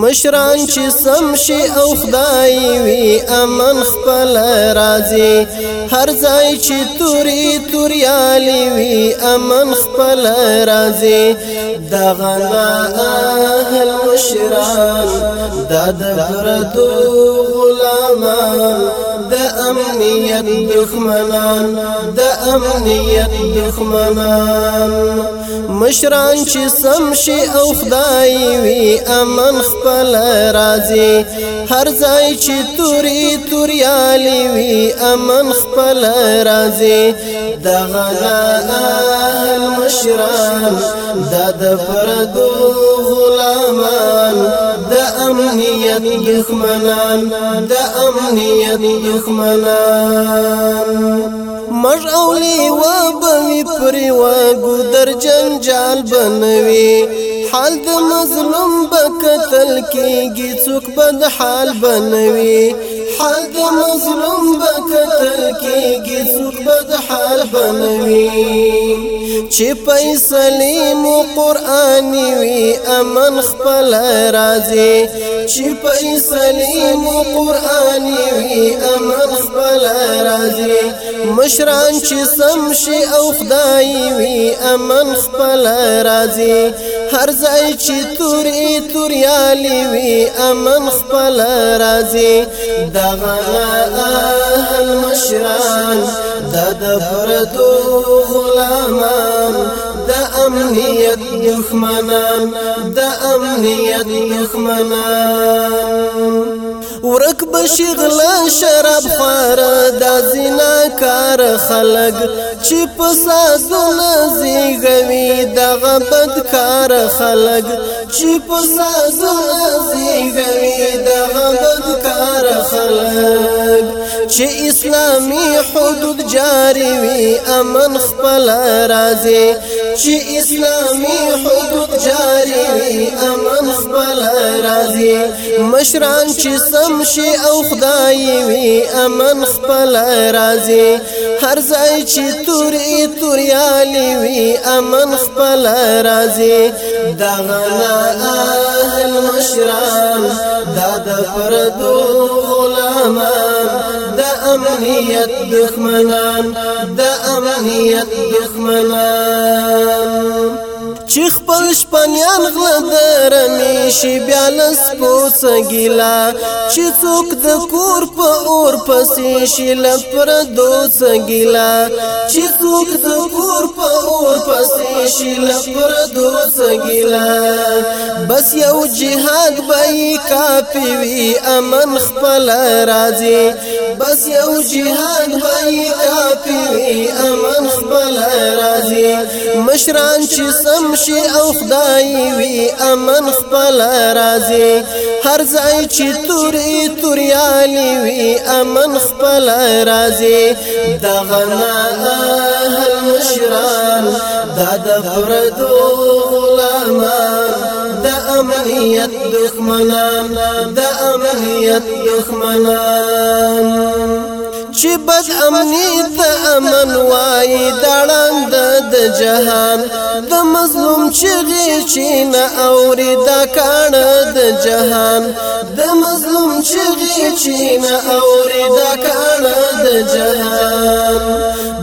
مشران چې سم شي او خدای وي امن خپل راضي هر ځای چې توري توریالي وي امن خپل راضي دغه اهل مشران د دبر دو غلامان د امنیت دښمنان د امنیت دښمنان مشران چې سم شي او خدای وي امن خپل راځي هر ځای چې توري توریالي وي امن خپل راځي د غلا مشران د د پردو غلامان د امنیت دښمنان د امنیت دښمنان مژ او لیوا بوي پرې واګو در جنجال بنوي حال د مظلوم بکتل کېږي څوک بد حال بنوي حال د مظلوم بکتل کېږي څوک بد حال بنوي چې فیصله مو قران وی امن خپل راضي چې فیصله مو قران وی امن خپل راضي مشران چې سم شي او خدای وی امن خپل راضي هر ځای چې توري توریالي وی امن خپل راضي دغه اهل مشران دا دفرتو غلامان دا امنیت دخمنان دا امنیت دخمنان ورک بشي غلا شراب خور دا زنا کار خلق چې پسازونه زیږوي دا غبد کار خلق چې پسازونه زیږوي دا غبد کار خلق چې اسلامي حدود جاری وي امن خپل راځي چې اسلامي حدود جاري امن خپل راضي مشران چې سم شي او خدای وي امن خپل راضي هر ځای چې تورې توریالي وي امن خپل راضي دغنا اهل مشران دا د پردو غلامان امنيت دښمنان دا امنيت دښمنان چې خپل شپنیان غلا درنې شي بیا لس پوسګیلا چې څوک د کور په اور پسې شي لپر دوسګیلا چې څوک د کور په اور پسې شي لپر دوسګیلا بس یو جهاد به کافي وي امن خپل راځي بس یو جهاد به کافي وي امن خپل راځي مشران چې سم شي او خدای وي امن خپل راځي هر ځای چې توري توریالي وي امن خپل راځي دغه نه اهل مشران دا د پردو غلامان امنیت دخمنان دا امنیت دخمنان چې بد امنی ته امن وای دړند د جهان د مظلوم چغې چې نه اوري دا کان د جهان د مظلوم چغې چې نه اوري دا کان د جهان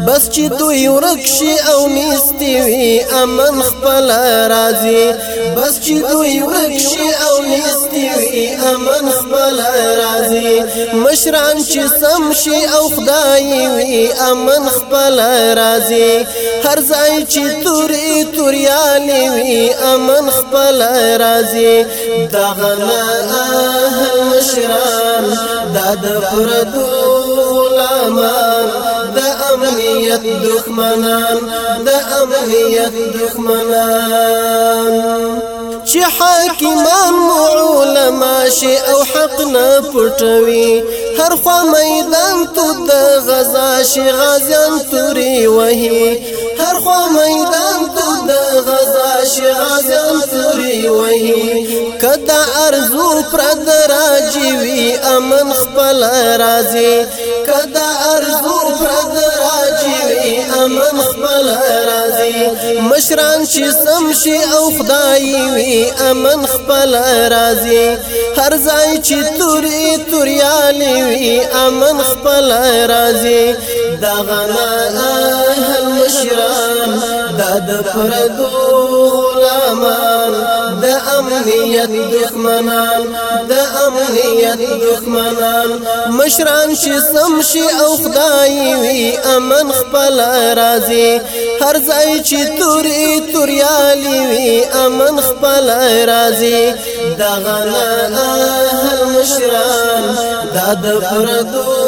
بس چې دوی ورک شي او نیستی وي امن خپل راځي بس چې دوی ورشي او نستوي امن خپل راضي مشران چې سم شي او خدای وي امن خپل راضي هر ځای چې توري توريالي وي امن خپل راضي دغه اهل مشران دا د پردو غلامان امنیت دښمنان د امنیت دښمنان چې حاکمان علما شي او حق نه پټوي هر خوا میدان تو د غزا شي غازیان توري وهي هر خوا میدان غزل توري وي کدا ارزو پر دراجي وي امن خپل رازي کدا ارزو پر دراجي وي امن خپل رازي مشران شي سم شي او خدای وي امن خپل رازي هر ځای چې توري توريالي وي امن خپل رازي دا غنا اهل مشران دا د پردو امنیت دښمنان د امنیت دښمنان مشران شي سم شي او خدای وي امن خپل راضي هر ځای چې توري توريالي وي امن خپل راضي دغه اهل مشران دا د پردو